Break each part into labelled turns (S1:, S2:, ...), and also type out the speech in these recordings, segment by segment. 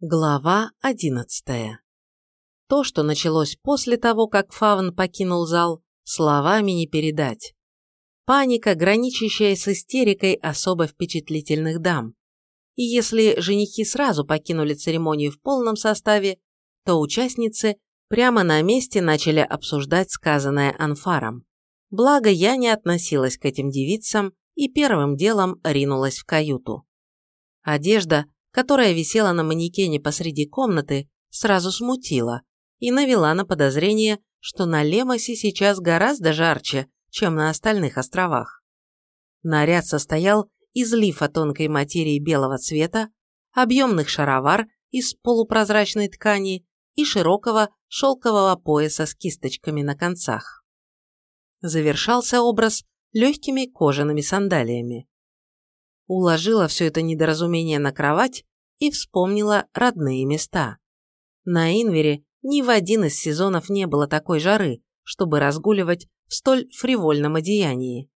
S1: Глава одиннадцатая. То, что началось после того, как Фавн покинул зал, словами не передать. Паника, граничащая с истерикой особо впечатлительных дам. И если женихи сразу покинули церемонию в полном составе, то участницы прямо на месте начали обсуждать сказанное Анфаром. Благо, я не относилась к этим девицам и первым делом ринулась в каюту. Одежда – которая висела на манекене посреди комнаты, сразу смутила и навела на подозрение, что на Лемосе сейчас гораздо жарче, чем на остальных островах. Наряд состоял из лифа тонкой материи белого цвета, объемных шаровар из полупрозрачной ткани и широкого шелкового пояса с кисточками на концах. Завершался образ легкими кожаными сандалиями уложила все это недоразумение на кровать и вспомнила родные места. На Инвере ни в один из сезонов не было такой жары, чтобы разгуливать в столь фривольном одеянии.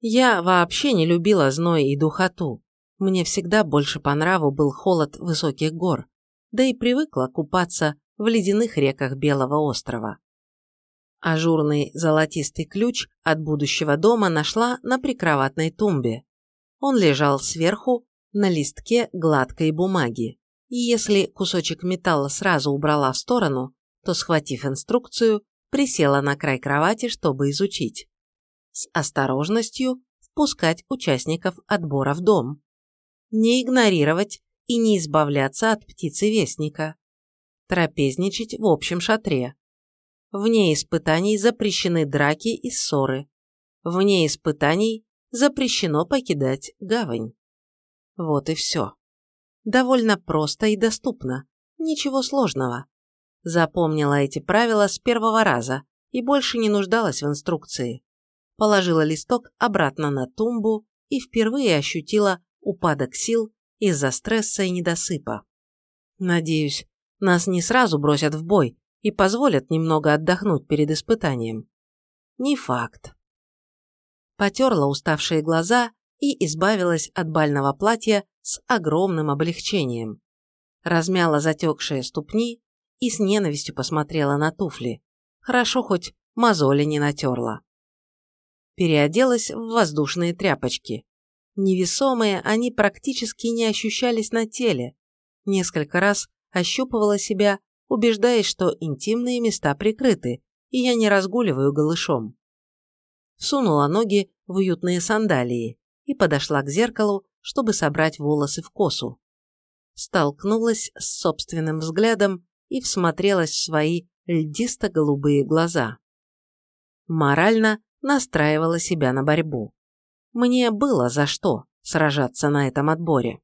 S1: Я вообще не любила зной и духоту. Мне всегда больше по нраву был холод высоких гор, да и привыкла купаться в ледяных реках Белого острова. Ажурный золотистый ключ от будущего дома нашла на прикроватной тумбе. Он лежал сверху на листке гладкой бумаги. И если кусочек металла сразу убрала в сторону, то, схватив инструкцию, присела на край кровати, чтобы изучить. С осторожностью впускать участников отбора в дом. Не игнорировать и не избавляться от птицы-вестника. Трапезничать в общем шатре. Вне испытаний запрещены драки и ссоры. Вне испытаний запрещено покидать гавань. Вот и все. Довольно просто и доступно. Ничего сложного. Запомнила эти правила с первого раза и больше не нуждалась в инструкции. Положила листок обратно на тумбу и впервые ощутила упадок сил из-за стресса и недосыпа. Надеюсь, нас не сразу бросят в бой и позволят немного отдохнуть перед испытанием. Не факт потерла уставшие глаза и избавилась от бального платья с огромным облегчением. Размяла затекшие ступни и с ненавистью посмотрела на туфли. Хорошо хоть мозоли не натерла. Переоделась в воздушные тряпочки. Невесомые они практически не ощущались на теле. Несколько раз ощупывала себя, убеждаясь, что интимные места прикрыты, и я не разгуливаю голышом сунула ноги в уютные сандалии и подошла к зеркалу, чтобы собрать волосы в косу. Столкнулась с собственным взглядом и всмотрелась в свои льдисто-голубые глаза. Морально настраивала себя на борьбу. Мне было за что сражаться на этом отборе.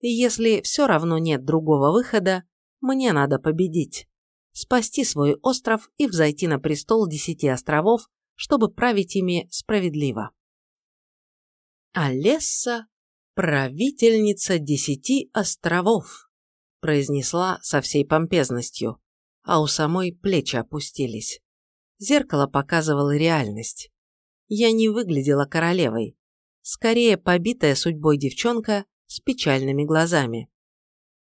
S1: Если все равно нет другого выхода, мне надо победить, спасти свой остров и взойти на престол десяти островов чтобы править ими справедливо. «Олесса – правительница десяти островов», – произнесла со всей помпезностью, а у самой плечи опустились. Зеркало показывало реальность. Я не выглядела королевой, скорее побитая судьбой девчонка с печальными глазами.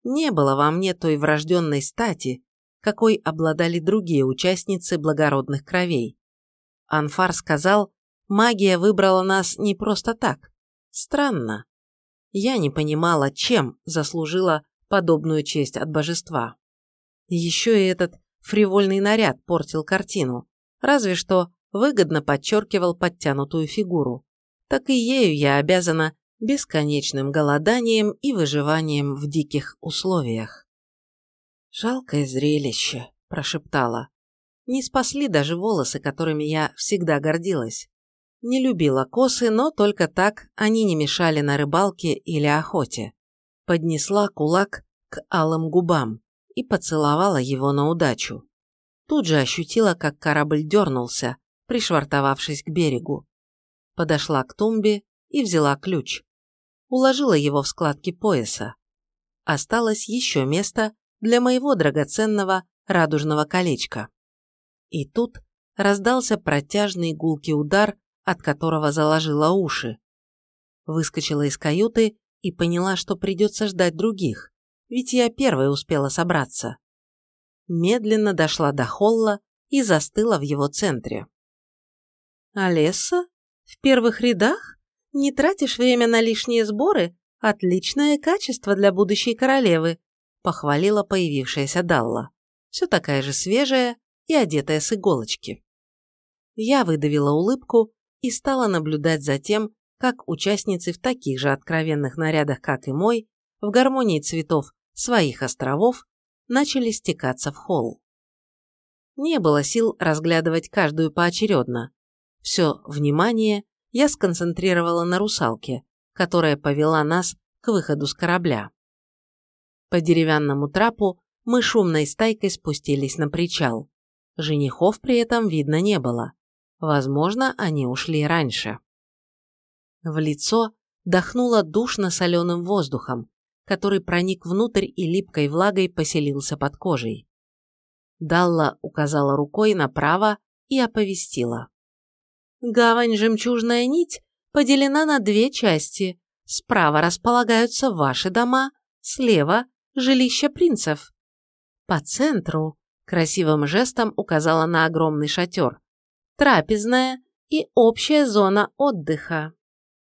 S1: Не было во мне той врожденной стати, какой обладали другие участницы благородных кровей. Анфар сказал, магия выбрала нас не просто так. Странно. Я не понимала, чем заслужила подобную честь от божества. Еще и этот фривольный наряд портил картину, разве что выгодно подчеркивал подтянутую фигуру. Так и ею я обязана бесконечным голоданием и выживанием в диких условиях. «Жалкое зрелище», – прошептала. Не спасли даже волосы, которыми я всегда гордилась. Не любила косы, но только так они не мешали на рыбалке или охоте. Поднесла кулак к алым губам и поцеловала его на удачу. Тут же ощутила, как корабль дернулся, пришвартовавшись к берегу. Подошла к тумбе и взяла ключ. Уложила его в складки пояса. Осталось еще место для моего драгоценного радужного колечка. И тут раздался протяжный гулкий удар, от которого заложила уши. Выскочила из каюты и поняла, что придется ждать других, ведь я первой успела собраться. Медленно дошла до холла и застыла в его центре. «Олеса? В первых рядах? Не тратишь время на лишние сборы? Отличное качество для будущей королевы», похвалила появившаяся Далла. Все такая же свежая и одетая с иголочки. Я выдавила улыбку и стала наблюдать за тем, как участницы в таких же откровенных нарядах, как и мой, в гармонии цветов своих островов, начали стекаться в холл. Не было сил разглядывать каждую поочередно. Все внимание я сконцентрировала на русалке, которая повела нас к выходу с корабля. По деревянному трапу мы шумной стайкой спустились на причал. Женихов при этом видно не было. Возможно, они ушли раньше. В лицо дохнуло душно-соленым воздухом, который проник внутрь и липкой влагой поселился под кожей. Далла указала рукой направо и оповестила. Гавань «Жемчужная нить» поделена на две части. Справа располагаются ваши дома, слева – жилища принцев. По центру красивым жестом указала на огромный шатер. Трапезная и общая зона отдыха.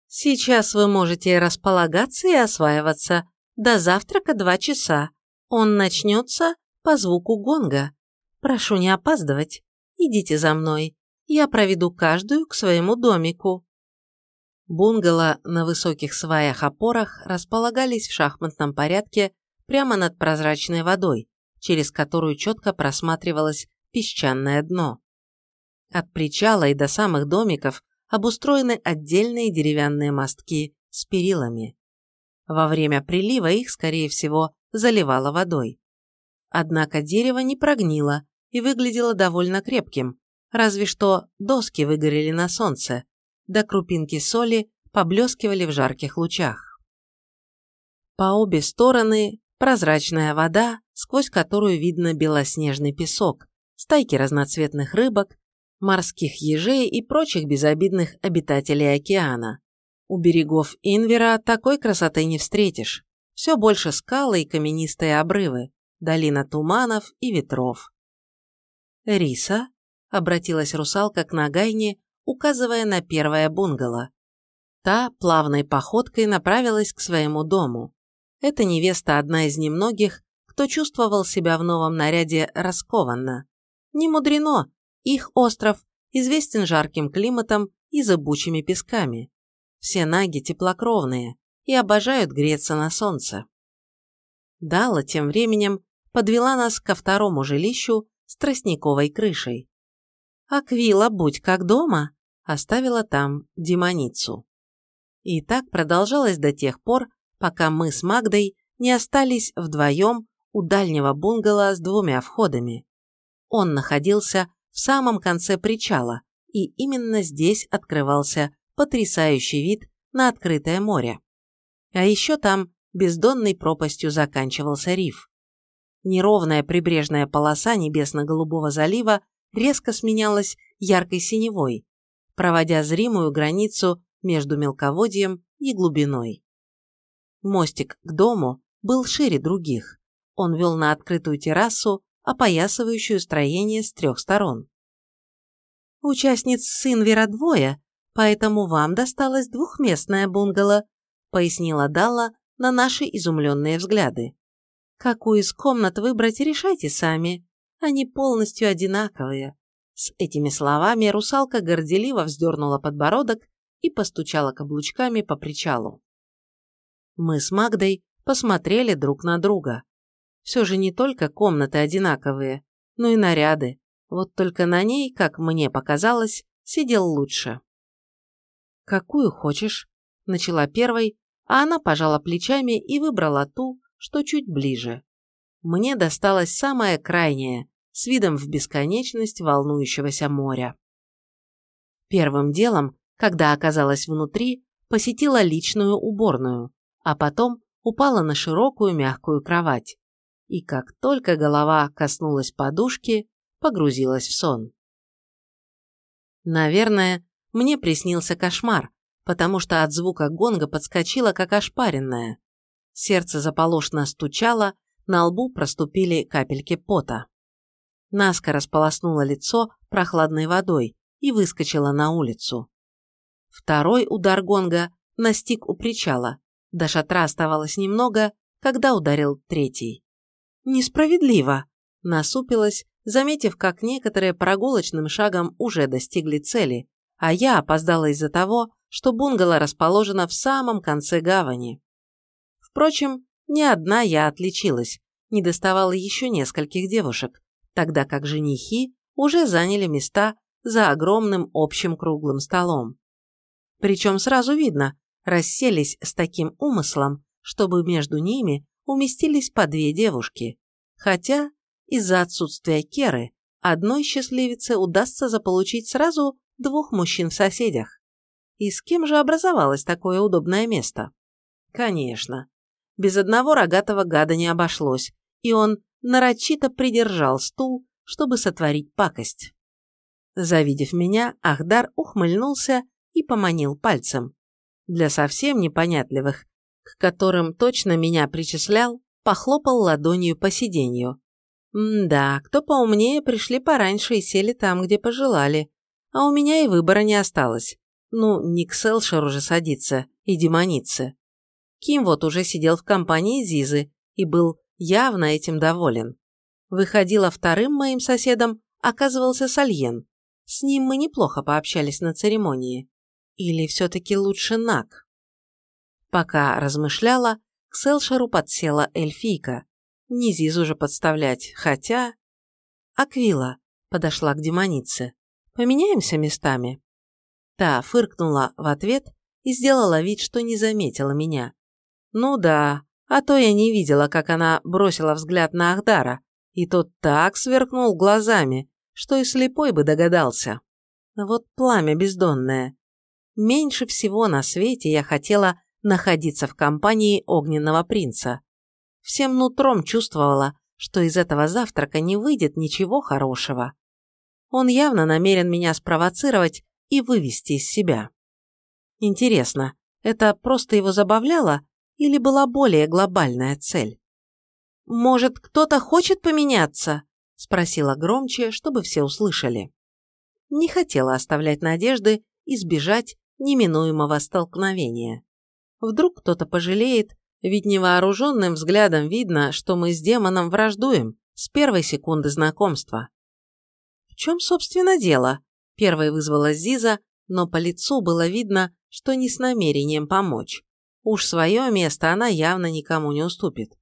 S1: Сейчас вы можете располагаться и осваиваться. До завтрака два часа. Он начнется по звуку гонга. Прошу не опаздывать. Идите за мной. Я проведу каждую к своему домику. Бунгало на высоких сваях-опорах располагались в шахматном порядке прямо над прозрачной водой, через которую четко просматривалось песчаное дно. От причала и до самых домиков обустроены отдельные деревянные мостки с перилами. Во время прилива их, скорее всего, заливало водой. Однако дерево не прогнило и выглядело довольно крепким, разве что доски выгорели на солнце, да крупинки соли поблескивали в жарких лучах. По обе стороны прозрачная вода, сквозь которую видно белоснежный песок, стайки разноцветных рыбок, морских ежей и прочих безобидных обитателей океана. У берегов Инвера такой красоты не встретишь. Все больше скалы и каменистые обрывы, долина туманов и ветров. «Риса?» – обратилась русалка к Нагайне, указывая на первое бунгало. Та плавной походкой направилась к своему дому. Эта невеста одна из немногих, кто чувствовал себя в новом наряде раскованно. Не мудрено, их остров известен жарким климатом и зыбучими песками. Все наги теплокровные и обожают греться на солнце. Дала тем временем подвела нас ко второму жилищу с тростниковой крышей. «Аквила, будь как дома», оставила там демоницу. И так продолжалось до тех пор, пока мы с Магдой не остались вдвоем у дальнего бунгало с двумя входами. Он находился в самом конце причала, и именно здесь открывался потрясающий вид на открытое море. А еще там бездонной пропастью заканчивался риф. Неровная прибрежная полоса небесно-голубого залива резко сменялась яркой синевой, проводя зримую границу между мелководьем и глубиной. Мостик к дому был шире других. Он вел на открытую террасу, опоясывающую строение с трех сторон. Участниц сын двое, поэтому вам досталось двухместное бунгало», пояснила Далла на наши изумленные взгляды. «Какую из комнат выбрать, решайте сами. Они полностью одинаковые». С этими словами русалка горделиво вздернула подбородок и постучала каблучками по причалу. Мы с Магдой посмотрели друг на друга. Все же не только комнаты одинаковые, но и наряды. Вот только на ней, как мне показалось, сидел лучше. «Какую хочешь?» – начала первой, а она пожала плечами и выбрала ту, что чуть ближе. Мне досталась самая крайняя, с видом в бесконечность волнующегося моря. Первым делом, когда оказалась внутри, посетила личную уборную, а потом упала на широкую мягкую кровать. И как только голова коснулась подушки, погрузилась в сон. Наверное, мне приснился кошмар, потому что от звука гонга подскочила как ошпаренная. Сердце заполошно стучало, на лбу проступили капельки пота. Наскоро сполоснула лицо прохладной водой и выскочила на улицу. Второй удар гонга настиг у причала. До шатра оставалось немного, когда ударил третий. Несправедливо! Насупилась, заметив, как некоторые прогулочным шагом уже достигли цели, а я опоздала из-за того, что бунгало расположено в самом конце гавани. Впрочем, не одна я отличилась, не доставало еще нескольких девушек, тогда как женихи уже заняли места за огромным общим круглым столом. Причем сразу видно, расселись с таким умыслом, чтобы между ними уместились по две девушки, хотя из-за отсутствия Керы одной счастливице удастся заполучить сразу двух мужчин в соседях. И с кем же образовалось такое удобное место? Конечно, без одного рогатого гада не обошлось, и он нарочито придержал стул, чтобы сотворить пакость. Завидев меня, Ахдар ухмыльнулся и поманил пальцем. Для совсем непонятливых, к которым точно меня причислял, похлопал ладонью по сиденью. М-да, кто поумнее, пришли пораньше и сели там, где пожелали. А у меня и выбора не осталось. Ну, не к Селшеру же садиться и демониться. Ким вот уже сидел в компании Зизы и был явно этим доволен. Выходила вторым моим соседом, оказывался Сальен. С ним мы неплохо пообщались на церемонии. Или все-таки лучше Нак? Пока размышляла, к Селшеру подсела эльфийка. Не Зизу же подставлять, хотя... Аквила подошла к демонице. Поменяемся местами?» Та фыркнула в ответ и сделала вид, что не заметила меня. «Ну да, а то я не видела, как она бросила взгляд на Ахдара, и тот так сверкнул глазами, что и слепой бы догадался. Вот пламя бездонное. Меньше всего на свете я хотела находиться в компании огненного принца. Всем нутром чувствовала, что из этого завтрака не выйдет ничего хорошего. Он явно намерен меня спровоцировать и вывести из себя. Интересно, это просто его забавляло или была более глобальная цель? «Может, кто-то хочет поменяться?» – спросила громче, чтобы все услышали. Не хотела оставлять надежды избежать неминуемого столкновения. Вдруг кто-то пожалеет, ведь невооруженным взглядом видно, что мы с демоном враждуем с первой секунды знакомства. «В чем, собственно, дело?» – первой вызвала Зиза, но по лицу было видно, что не с намерением помочь. Уж свое место она явно никому не уступит.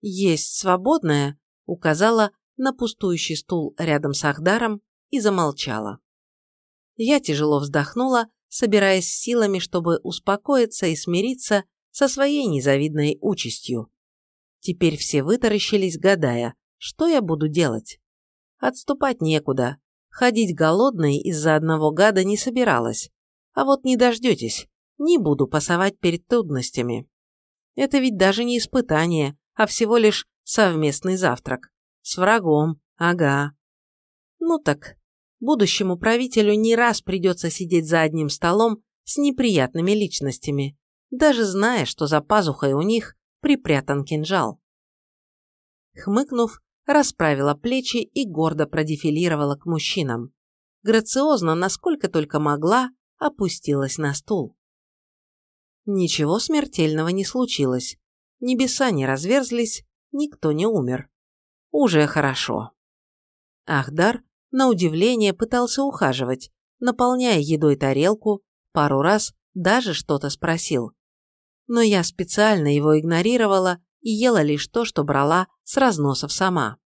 S1: «Есть свободное», – указала на пустующий стул рядом с Ахдаром и замолчала. Я тяжело вздохнула, собираясь силами, чтобы успокоиться и смириться со своей незавидной участью. Теперь все вытаращились, гадая, что я буду делать. Отступать некуда. Ходить голодной из-за одного гада не собиралась. А вот не дождетесь. Не буду пасовать перед трудностями. Это ведь даже не испытание, а всего лишь совместный завтрак. С врагом, ага. Ну так, будущему правителю не раз придется сидеть за одним столом с неприятными личностями, даже зная, что за пазухой у них припрятан кинжал. Хмыкнув, расправила плечи и гордо продефилировала к мужчинам. Грациозно, насколько только могла, опустилась на стул. Ничего смертельного не случилось. Небеса не разверзлись, никто не умер. Уже хорошо. Ахдар, на удивление, пытался ухаживать, наполняя едой тарелку, пару раз даже что-то спросил. Но я специально его игнорировала и ела лишь то, что брала с разносов сама.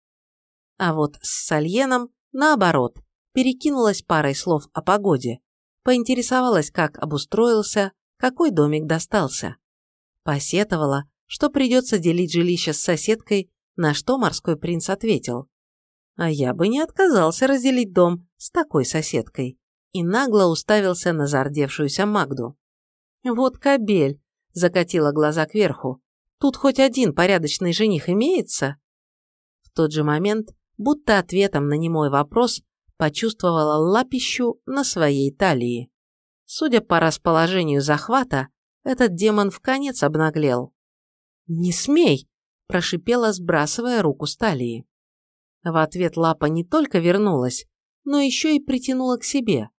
S1: А вот с Сальеном, наоборот, перекинулась парой слов о погоде, поинтересовалась, как обустроился, какой домик достался. Посетовала, что придется делить жилище с соседкой, на что морской принц ответил. А я бы не отказался разделить дом с такой соседкой. И нагло уставился на зардевшуюся Магду. Вот кобель, закатила глаза кверху. Тут хоть один порядочный жених имеется? В тот же момент будто ответом на немой вопрос почувствовала лапищу на своей талии. Судя по расположению захвата, этот демон в конец обнаглел. «Не смей!» – прошипела, сбрасывая руку с талии. В ответ лапа не только вернулась, но еще и притянула к себе.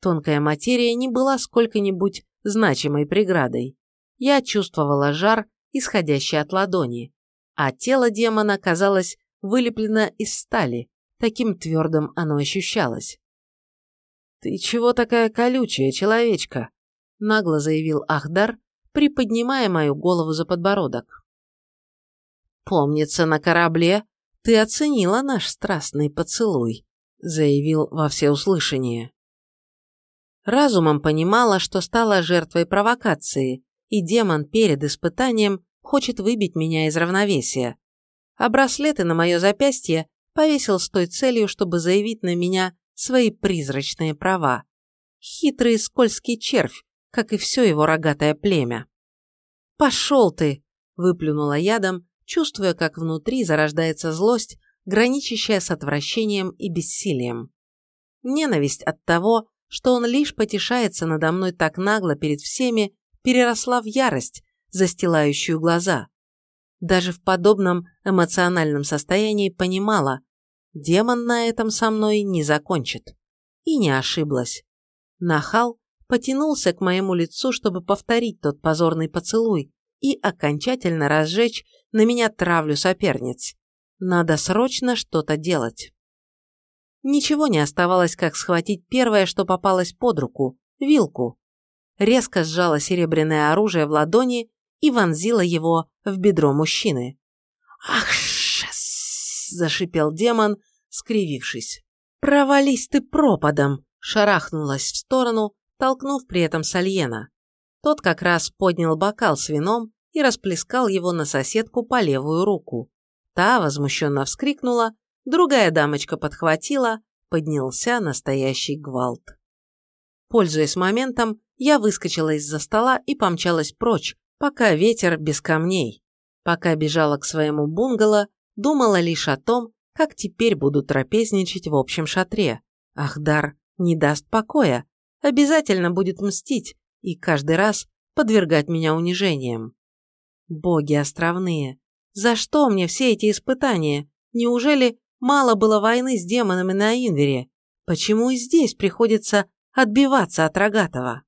S1: Тонкая материя не была сколько-нибудь значимой преградой. Я чувствовала жар, исходящий от ладони, а тело демона казалось вылеплено из стали, таким твердым оно ощущалось. «Ты чего такая колючая, человечка?» – нагло заявил Ахдар, приподнимая мою голову за подбородок. «Помнится, на корабле ты оценила наш страстный поцелуй», – заявил во всеуслышание. Разумом понимала, что стала жертвой провокации, и демон перед испытанием хочет выбить меня из равновесия. А браслеты на мое запястье повесил с той целью, чтобы заявить на меня свои призрачные права. Хитрый скользкий червь, как и все его рогатое племя. «Пошел ты!» – выплюнула ядом, чувствуя, как внутри зарождается злость, граничащая с отвращением и бессилием. Ненависть от того, что он лишь потешается надо мной так нагло перед всеми, переросла в ярость, застилающую глаза. Даже в подобном эмоциональном состоянии понимала, демон на этом со мной не закончит. И не ошиблась. Нахал потянулся к моему лицу, чтобы повторить тот позорный поцелуй и окончательно разжечь на меня травлю соперниц. Надо срочно что-то делать. Ничего не оставалось, как схватить первое, что попалось под руку – вилку. Резко сжала серебряное оружие в ладони и вонзила его в бедро мужчины. «Ах, шес!» – зашипел демон, скривившись. «Провались ты пропадом!» – шарахнулась в сторону, толкнув при этом Сальена. Тот как раз поднял бокал с вином и расплескал его на соседку по левую руку. Та возмущенно вскрикнула, другая дамочка подхватила, поднялся настоящий гвалт. Пользуясь моментом, я выскочила из-за стола и помчалась прочь, пока ветер без камней. Пока бежала к своему бунгало, думала лишь о том, как теперь буду трапезничать в общем шатре. Ахдар не даст покоя, обязательно будет мстить и каждый раз подвергать меня унижениям. Боги островные, за что мне все эти испытания? Неужели мало было войны с демонами на Инвере? Почему и здесь приходится отбиваться от Рогатого?